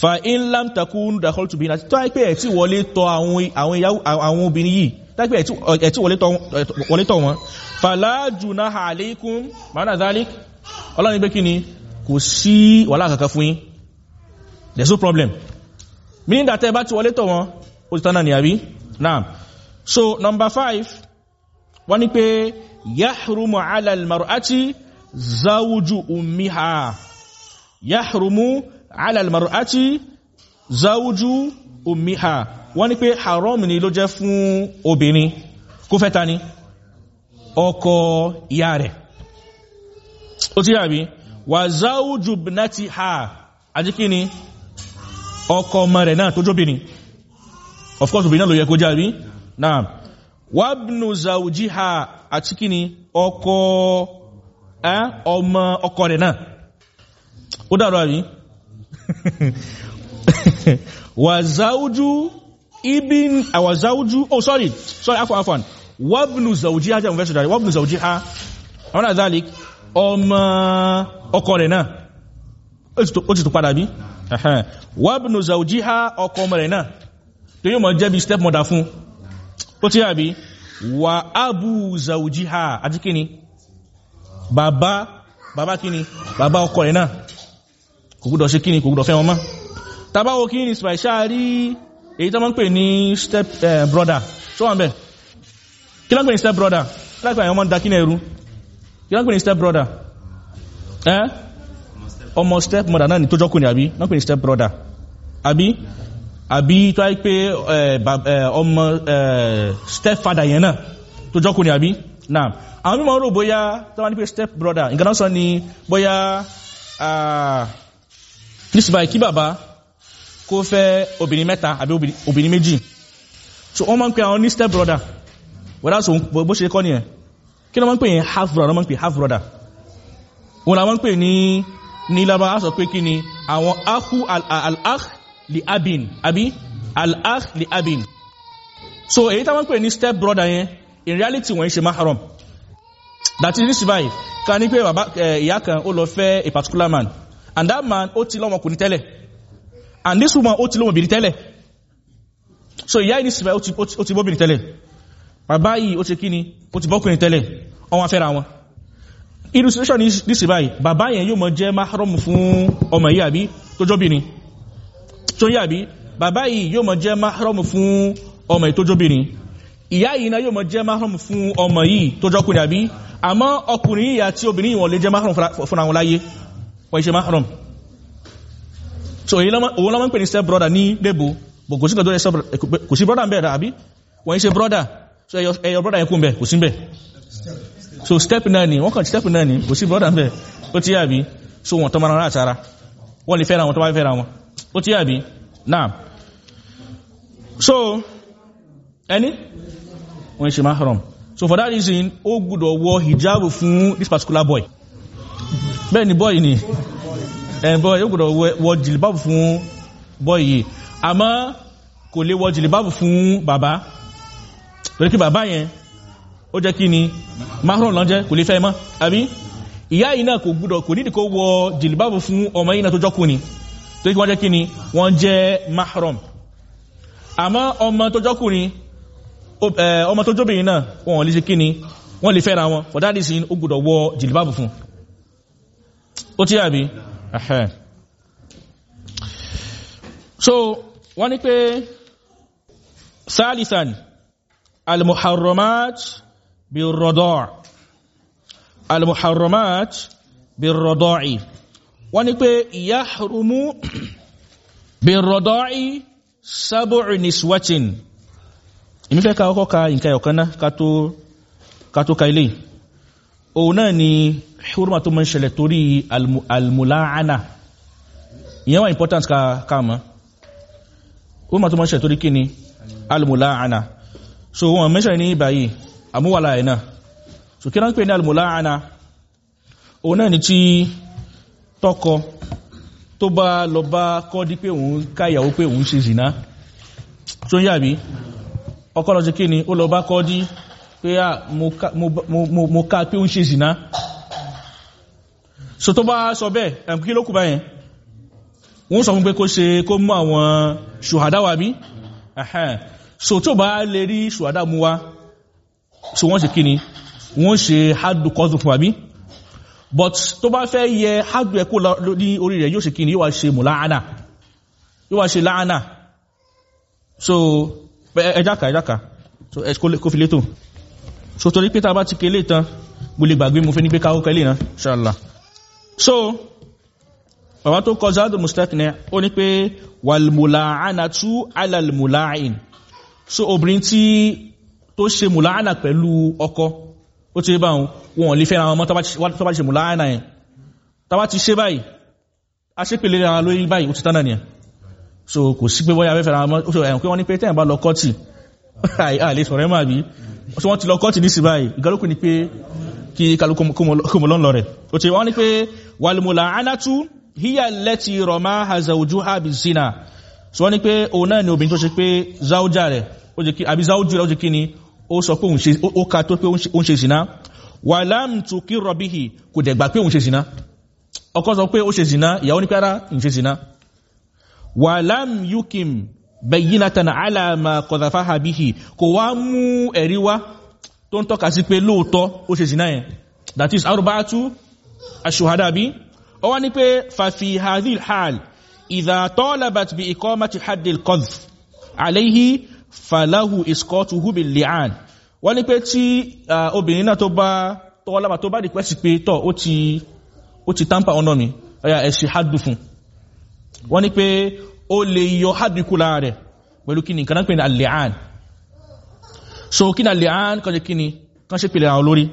fa illam takunu dakhaltum bihinna tó àìpé ẹ̀ tí wọlé tọ̀ àwọn obìnrin yìí táìpé ẹ̀ tí wọlé tọ̀ wọn falajuna ha alaykum. Mana dhalik. Ọlọ́ni pé kí ni? Kò sí wàhálà kankan fún yín. There's no problem. Meaning that ẹ bá ti wọlé tọ̀ wọn ó ti náà ní àbí? Now so number five wọ́n ní pé yahrumu ala almar'ati zawju ummiha. Yahrumu ala almar'ati zawju ummiha. Wọ́n ní pé haram ni ló jẹ́ fún obìnrin. Kó fẹ́ ta ni? Ọkọ ìyá rẹ̀. Ó ti yàbí wà zawju ibnatiha. Àjíkí ni? Ọkọ ọmọ rẹ̀ náà of course obìnrin náà ló yẹ kó jáde náà wabnu zawjiha. Àti kíni ọkọ ọmọ ọkọ rẹ̀ náà. Ó dàrọ àrí wà záújú ibin àwà záújú oh sorry sorry afọ afọ wabnu zawjiha jẹ́ ìfẹ́sọ̀ dáre wabnu zawjiha àwọn àzálik ọmọ ọkọ rẹ̀ náà. Ó ti tó padà bí wabnu zawjiha ọkọ ọmọ rẹ̀ náà. Tó yíò mọ̀ jẹ́ bí stepmother fún. Ó tí àbí? Wà ábú zawjiha àti kíni bàbá bàbá kíni? Bàbá ọkọ rẹ̀ náà. Kò gbúdọ̀ ṣe kíni kò gbúdọ̀ fẹ́ wọn mọ́. Tàbáwò kíni special rí èyí tó mọ́ ń pè ní step eh, brother. Tó wọ́n bẹ̀ kí lọ́n pè ní step brother? Láìpẹ́ àwọn ọmọ ń da kíni ẹrú? Kí lọ́n pè ní step brother? Eh? Ọmọ step mother náà ni tó jọ́kùnrin àbí? Lọ́n pè ní step brother. Àbí? Àbí tó wáyé pé ọmọ step father yẹn náà tó jọ́kùnrin àbí? Náà àwọn mímọ̀ rò bóyá tó wá ní pé step brother nǹkan náà sọ ni bóyá nísìbáyì kí bàbá kó fẹ́ obìnrin mẹ́ta àbí obìnrin méjì. So wọ́n máa ń pè àwọn ní step brother. Wọ́n so bó ṣe kọ́ nìyẹn. Kí ló máa ń pè yẹn half brother? Wọ́n máa ń pè half brother. Wọ́n làwọn ń pè ní ní lábá á sọ pé kí ni? Àwọn ahu al-akh li abin. Àbí? Al-akh li abin. So èyí táwọn ń pè ní step brother yẹn in reality wọ́n ṣe mahram that is this báyìí ká ní pé bàbá ìyá kan ó lọ fẹ́ a particular man. And that man ó ti lọ́mọkùnrin tẹ́lẹ̀. And this woman ó ti lọ́mọbìnrin tẹ́lẹ̀. So ìyá yìí ní síbẹ̀ ó ti bọ́bìnrin tẹ́lẹ̀. Bàbá yìí ó ti kí ni ó ti bọ́kùnrin tẹ́lẹ̀. Ọwọ́n afẹ́ra wọn. Illustration ní sí báyìí. Bàbá yẹn yóò mọ jẹ́ mahram fún ọmọ yìí àbí? Tó jọ́bìnrin tó yà bí bàbá yìí yóò mọ jẹ́ mahram fún ọmọ yìí tó jọ́bìnrin ìyá yìí náà yóò mọ jẹ́ mahram fún ọmọ yìí tó jọ́kùnrin àbí àmọ́ ọkùnrin yìí àti obìnrin yìí wọ́n lè jẹ́ mahram fún àwọn láyé. Wọ́n ṣe mahram so òun lọ́mọ́ ń pè ní step brother ní débò bò kò sí gbẹ̀dọ̀ kò sí brother ń bẹ̀rẹ̀ àbí? Wọ́n ṣe brother. So ẹyọ brother yẹn kún bẹ̀ kò sí bẹ̀. So step náà ni wọ́n kàn step náà ni kò sí brother ń bẹ̀. Ó ti yàbí so wọ́n tọ́ mara láti ara. Wọ́n lè fẹ́ra wọn tó bá wọn. Ó ti yàbí náà so ẹni? Wọ́n ṣe mahram so for that reason ó gbọ́dọ̀ wọ hijab fún this particular boy. Bẹ́ẹ̀ ni boy ni. Ẹ̀bọ̀ yóò gbọ́dọ̀ wọ jìlìbábù fún boy yìí. Àmọ́ kò lè wọ jìlìbábù fún bàbá. Torí kí bàbá yẹn ó jẹ́ kí ni? Mahram lọ jẹ́ kò lè fẹ́ mọ́. Àbí? Ìyá yìí náà kò gbọ́dọ̀ kò nídìí kó wọ jìlìbábù fún ọmọ yìí náà tó jọ́kùnrin torí kí wọ́n jẹ́ kí ni? Wọ́n jẹ́ mahram àmọ́ ọmọ tó jọ́kùnrin ọmọ tó jóbìnrin náà wọ́n lè ṣe kí ni wọ́n lè fẹ́ra wọn. For that reason ó gbọ́dọ̀ wọ jìlìbábù fún. Ó tí àbí? So wọ́n ní pé thalithan al-muharramat bir-rada' al-muharramat bir-rada'i wọ́n ní pé yahrumu bir-rada'i sab'u niswatin ìmí fẹ́ ká ọkọ́ ka nǹkan ẹ̀ọ̀kan náà ká tó ka ilé òun náà ni hurma tó mọ́ ń ṣẹlẹ̀ torí almula'ana. Ìyẹn wà important ká ká mọ́. Hurma tó mọ́ ń ṣẹlẹ̀ torí kí ni almula'ana. So wọn mẹ́ṣẹ̀ ní ìbáyìí àmúwàlá ẹ̀ náà. So kí náà ń pè ní almula'ana? Òun náà ni tí tọkọ tó bá lọ bá kọ́ dí pé òun káyàwó pé òun ṣe zìná tó yàbí ọkọ lọ sí kí ni ó lọ bá kọ́ dí pé à mo ká pé ó ń ṣe zìná so tó bá sọ bẹ́ẹ̀ ẹ̀m kí ló kù báyẹn? Wọ́n sọ fún pé kó ṣe kó mú àwọn ṣùhádá wà bí? So tó bá lè rí ṣùhádá mú wá so wọ́n ṣe kí ni wọ́n ṣe hádù kọ́dù fún wa bí? But tó bá fẹ́ yẹ hádù ẹ̀kọ́ ní orí rẹ̀ yóò ṣe kí ni yóò wá ṣe mùláánà yóò wá ṣe láánà so ẹjáka ẹjáka so kó fi létò so torí pé ta bá ti kélé tán mo lè gbàgbé mo fẹ́ ní pé káwọ́ kẹlé náà ṣàlá so bàbá tó kọ zádù mustakni ó ní pé wàlmùláàánà tú alàlmùláàín so obìnrin tí tó ṣe mùláàánà pẹ̀lú ọkọ ó ti bá wọn lè fẹ́ àwọn ọmọ tó bá ṣe mùláàánà yẹn. Tàbá ti ṣe báyìí a ṣe pèlè ara lórí báyìí ó ti tánà nìyẹn so kò sí pé bóyá afẹ́fẹ́ ra mọ́. So ẹ̀hùn pé wọ́n ní pé tẹ́yìn bá lọ kọ́tì àlè sọ̀rọ̀ ẹ̀ máa bí. So wọ́n ti lọ kọ́tì ní báyìí. Ìgbàlókù ni pé kí kálukú kó mọ̀ lọ́nà rẹ̀. O ti wọ́n ní pé wàlùmùlà anátú híyà lẹ́tì rọ̀má hazaujú habi zina so wọ́n ní pé òun náà ni obìnrin tó ṣe pé záújà rẹ̀ àbí záújú rẹ̀ ó jẹ́ kí ni ó sọ pé ó ka tó pé ó ń ṣe zina. Wàlám tù kí rọ̀bíhì kò dẹ̀ gbà pé òun ṣe zina. Ọkọ sọ pé ó ṣe zina ìyàwó ní pẹ́rá ń ṣe zina wàlám yukim bẹ̀yínatan alama kọ̀dàfáhà bíhì kò wá mú ẹ̀rí wá tó ń tọ́ka sí pé lóòótọ́ ó ṣe zina yẹn. That is arubatu aṣùhádà bí ó wá ní pé fàfi hadil hal ìdá tọ́labat bí ikọ́ mati hadil kọ́df aléhi falahu iskotu hubi li'an. Wọ́n ní pé tí obìnrin náà tó bá tọ́lába tó bá di pẹ́sì pé tọ́ ó ti tampa ọ̀nà mi. Ọ̀yà ẹ̀ṣẹ̀ haddu fún wọ́n ní pé ó lè yọ haddu kú lára rẹ̀ pẹ̀lú kí ni nǹkan náà pè ní al-li'an. So kí ni al-li'an kan jẹ́ kí ni kan ṣe pèlè àwọn olórí.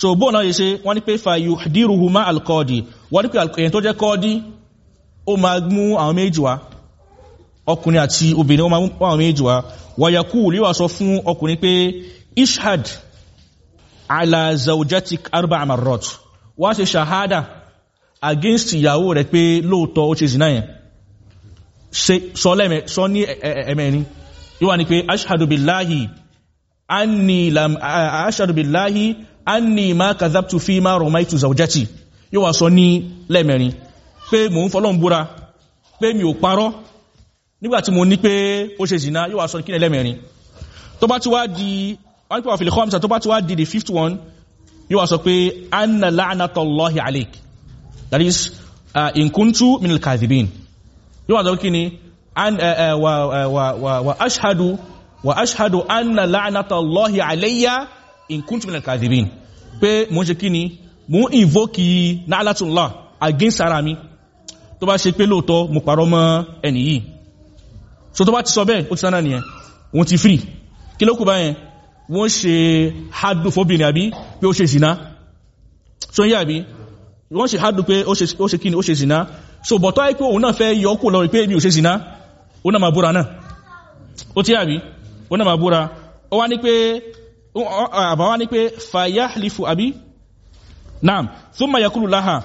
So bó náà yẹ ṣe wọ́n ní pé fa yuhdiruhu al-qadi. Wọ́n ní pé èyàn tó jẹ́ kọ́ọ́dí ó máa mú àwọn méjì wá. Ọkùnrin àti obìnrin ó máa mú àwọn méjì wá. Wàyàkú líwà sọ fún ọkùnrin pé ishad ala zawjatik arba amarot wá ṣe ṣahada against ìyàwó rẹ̀ pé lóòtọ́ ó ṣe zina yẹn. Sọ lẹ́mẹ̀ sọ ní ẹ̀mẹ́rin yíwa ni. Pé ashadu billahi anni ma kazabtu fi ma romaitu zawjati. Yíwa sọ ní lẹ́mẹ̀rin pé mò ń fọlọ́n búra pé mi ò parọ́. Nígbàtí mo ní pé ó ṣe zina yíwa sọ kí lẹ́mẹ̀rin tó bá ti wá di wọ́n wà fìlẹ̀ kọ́mùsà tó bá ti wá di the fifth one yíwa sọ pé anna la'anatallahi alik that is uh, in kuntu min al-kadhibin yóò wà lọ́kí ni? Wa ashadu wa ashadu anna la'anata allahi alayya in kuntu min al-kadhibin pé mo ṣe kí ni? Mo invoke na'latullah against ara mi. Tó bá ṣe pé lóòtọ́ mo parọ́ mọ́ ẹni yìí. So tó bá ti sọ bẹ́ẹ̀ ó ti sánà nìyẹn. Wọ́n ti free. Kí ló kù báyẹn wọ́n ṣe hadu fóbìnrin àbí? Pé ó ṣe zina. So yẹ́ àbí wọ́n ṣe hádùn pé ó ṣe kíni ó ṣe zina so bọ̀tọ́ àìpé òun náà fẹ́ yọkù lọ pé mi ò ṣe zina ó náà máa búra náà. Ó tí àbí ó náà máa búra. Ó wá ní pé àbá wá ní pé fayahlifu àbí? Naam. Thumma yakulu láha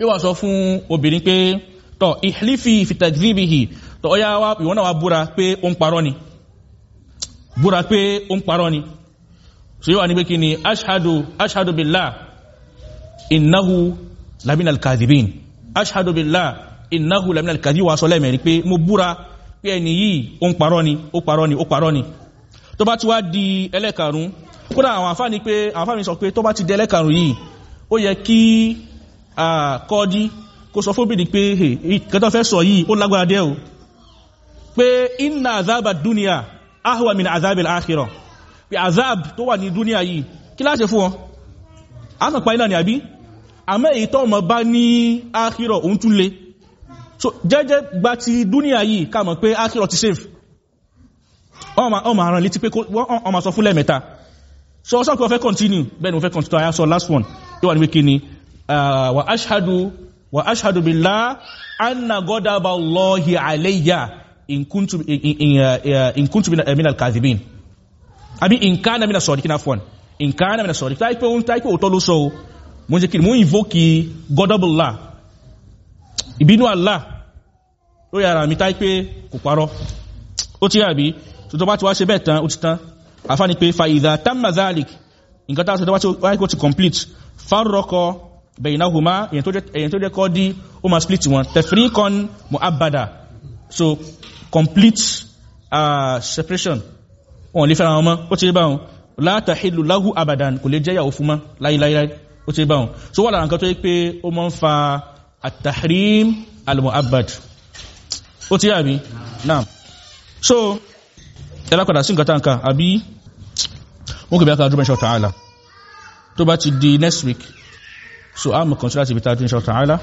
yóò wá sọ fún obìnrin pé tọ́ fi takdhibihi tọ́ ó yá wá ìwọ́n náà wá búra pé ó ń parọ́ ni. Búra pé ó ń parọ́ ni. So yóò wá ní pé kí ni ashhadu ashhadu billah innahu lamina alkadhibin ashhadu billah innahu lamina alkadhibin wa sọ lẹ́mẹ̀rí pé mo búra pé ẹni yìí ó ń parọ́ ni ó parọ́ ni ó parọ́ ni. Tó bá ti wá di ẹlẹ́karùn kódà àwọn àfá ni pé àwọn àfá mi sọ pé tó bá ti di ẹlẹ́karùn yìí ó yẹ kí kọ́ọ́dí kó sọ fóbìnrin pé kẹtọ́ fẹ́ sọ yìí ó lágbára dẹ́ o. Pé inna azaba dúnìyà ahwa min azabil akhirah. Pé azab tó wà ní dúnìyà yìí kí láṣẹ fún wọn àkànpá iná ni àbí àmẹ́ èyí tó ọmọ bá ní ákírọ̀ òun tún lé so jẹ́jẹ́ gba ti dúníà yìí káàmọ̀ pé ákírọ̀ ti save. Ọmọ àrùn létí pé ọmọ sọ fún lẹ́mẹ̀ta so ọsán pé ọ continue. Bẹ́ẹ̀ ni continue. Ayá sọ last one. Yóò wà ní wíkí ni wa ashhadu wa ashhadu billah anna godaba allahi alayya in kuntu in kuntu min al-kadhibin àbí in kana min as-sadiqin afwan. In kana min as-sadiqin táì pé òun táì pé òótọ́ ló sọ mo kí ni? Mo invoke godabula ìbínú Allah lórí ara mi táì pé kò parọ́. Ó ti àbí? Tó tó bá ti wá ṣe bẹ́ẹ̀ tán ó ti tán. Àfá ni pé fàìdà tamma nǹkan tá a sọ tó bá ti wáyé ti complete. Farraqa baynahuma èyàn tó jẹ́ kọ́ dí ó ma split wọn. Tafriqan mu'abbada. So complete uh, separation. Wọn lè fẹ́ràn ọmọ ó ti rí báwọn. Tahillu lahu abadan. Kò lè jẹ́ ìyàwó fún mọ́. Láíláíláí ó ti báwọn. So wọ́n lára nǹkan tó yí pé ó mọ́ ń fa at-tahrim al-mu'abbad. Ó ti rí àbí? Náà so ẹlápadà sí nǹkan táǹkà àbí? Wọ́n kò bí aka dúró insha ta'ala. Tó bá ti di next week so a mọ̀ consider ti bí ta dúró insha ta'ala